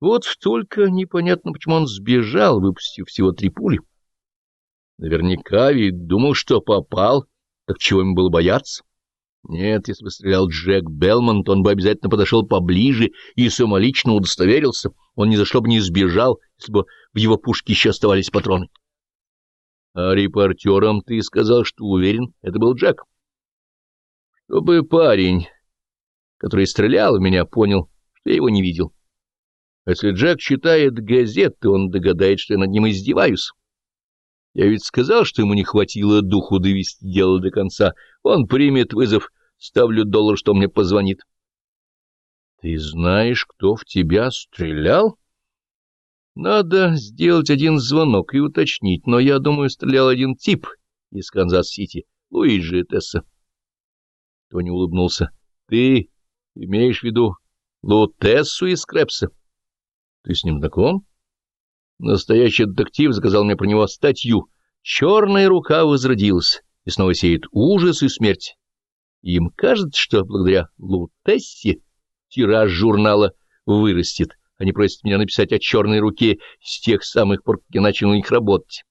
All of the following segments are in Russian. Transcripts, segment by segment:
Вот только непонятно, почему он сбежал, выпустив всего три пули. Наверняка ведь думал, что попал, так чего ему было бояться? Нет, если бы стрелял Джек Белмонт, он бы обязательно подошел поближе и самолично удостоверился. Он ни за что бы не сбежал, если бы в его пушке еще оставались патроны. А репортерам ты сказал, что уверен, это был Джек. Чтобы парень, который стрелял в меня, понял, что я его не видел. Если Джек читает газеты, он догадает, что я над ним издеваюсь. Я ведь сказал, что ему не хватило духу довести дело до конца. Он примет вызов, ставлю доллар, что мне позвонит. — Ты знаешь, кто в тебя стрелял? — Надо сделать один звонок и уточнить, но я думаю, стрелял один тип из Канзас-Сити, Луиджи Тесса. Тони улыбнулся. — Ты имеешь в виду Лу Тессу из Крепса? — ты с ним знаком? Настоящий детектив заказал мне про него статью. Черная рука возродилась и снова сеет ужас и смерть. Им кажется, что благодаря Лутессе тираж журнала вырастет. Они просят меня написать о черной руке с тех самых пор, как я начал на них работать.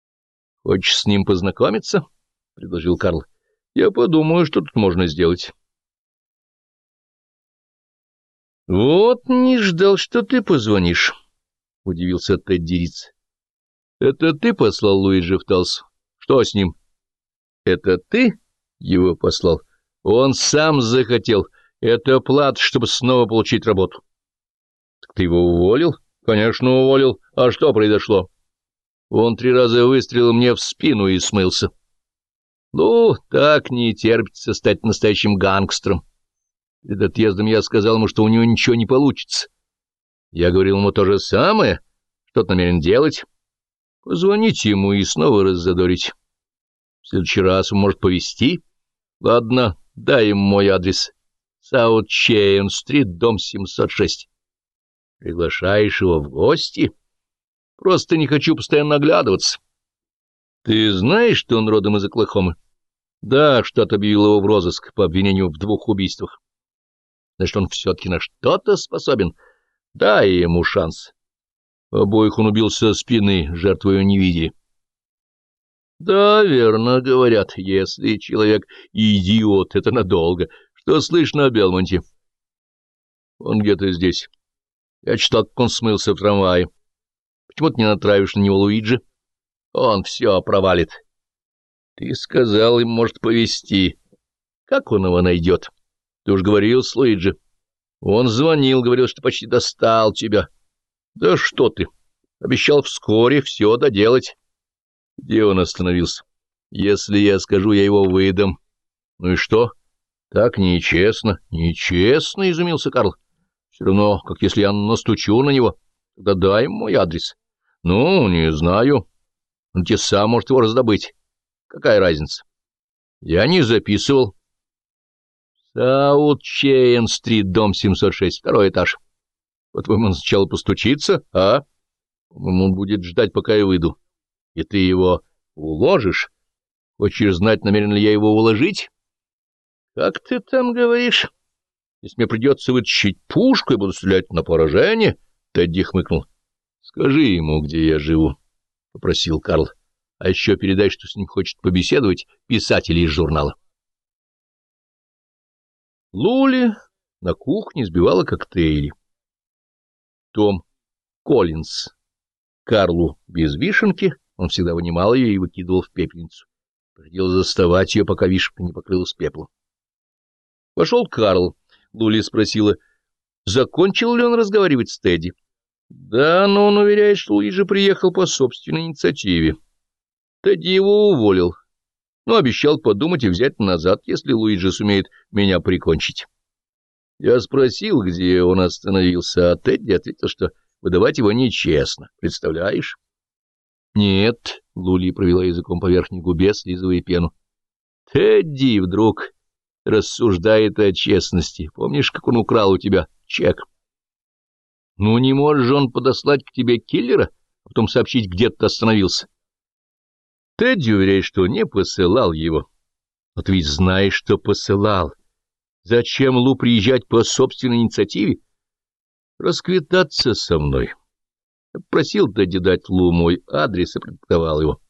— Хочешь с ним познакомиться? — предложил Карл. — Я подумаю, что тут можно сделать. — Вот не ждал, что ты позвонишь, — удивился Тедди Риц. — Это ты послал Луиджи в Талсу? Что с ним? — Это ты его послал? Он сам захотел. Это плат, чтобы снова получить работу. — Так ты его уволил? — Конечно, уволил. А что произошло? Он три раза выстрелил мне в спину и смылся. — Ну, так не терпится стать настоящим гангстером. Перед отъездом я сказал ему, что у него ничего не получится. Я говорил ему то же самое. Что намерен делать? Позвонить ему и снова раззадорить. В следующий раз он может повезти. Ладно, дай ему мой адрес. Саут Чейн-стрит, дом 706. Приглашаешь его в гости? Просто не хочу постоянно оглядываться. Ты знаешь, что он родом из Оклахомы? Да, штат объявил его в розыск по обвинению в двух убийствах. Значит, он все-таки на что-то способен. Дай ему шанс. Обоих он убил со спины, жертвою не видели. Да, верно говорят, если человек идиот, это надолго. Что слышно о Белмонте? Он где-то здесь. Я читал, как он смылся в трамвае. Почему ты не натравишь на него Луиджи? Он все провалит. Ты сказал, им может повезти. Как он его найдет? Ты уж говорил с Луиджи. Он звонил, говорил, что почти достал тебя. Да что ты, обещал вскоре все доделать. Где он остановился? Если я скажу, я его выдам. Ну и что? Так нечестно. Нечестно, изумился Карл. Все равно, как если я настучу на него. Тогда дай ему мой адрес. Ну, не знаю. Он тебе сам может его раздобыть. Какая разница? Я не записывал. Саут Чейн-стрит, дом 706, второй этаж. По-твоему, он сначала постучится, а? Он будет ждать, пока я выйду. И ты его уложишь? Хочешь знать, намерен ли я его уложить? Как ты там говоришь? Если мне придется вытащить пушку и буду стрелять на поражение, Тедди хмыкнул. Скажи ему, где я живу, — попросил Карл. А еще передай, что с ним хочет побеседовать писатель из журнала. Лули на кухне сбивала коктейли. Том Коллинз. Карлу без вишенки, он всегда вынимал ее и выкидывал в пепельницу. Приходилось заставать ее, пока вишенка не покрылась пеплом. Пошел Карл. Лули спросила, закончил ли он разговаривать с Тедди. Да, но он уверяет, что Луиджи приехал по собственной инициативе. Тедди его уволил, но обещал подумать и взять назад, если Луиджи сумеет меня прикончить. Я спросил, где он остановился, а Тедди ответил, что выдавать его нечестно. Представляешь? — Нет, — Лули провела языком по верхней губе, слизывая пену. — Тедди вдруг рассуждает о честности. Помнишь, как он украл у тебя чек? — Ну, не можешь же он подослать к тебе киллера, а потом сообщить, где ты остановился? — Тедди уверяет, что не посылал его. Но ты ведь знаешь, что посылал. Зачем Лу приезжать по собственной инициативе? расквитаться со мной. Просил Тедди дать Лу мой адрес и продиктовал его.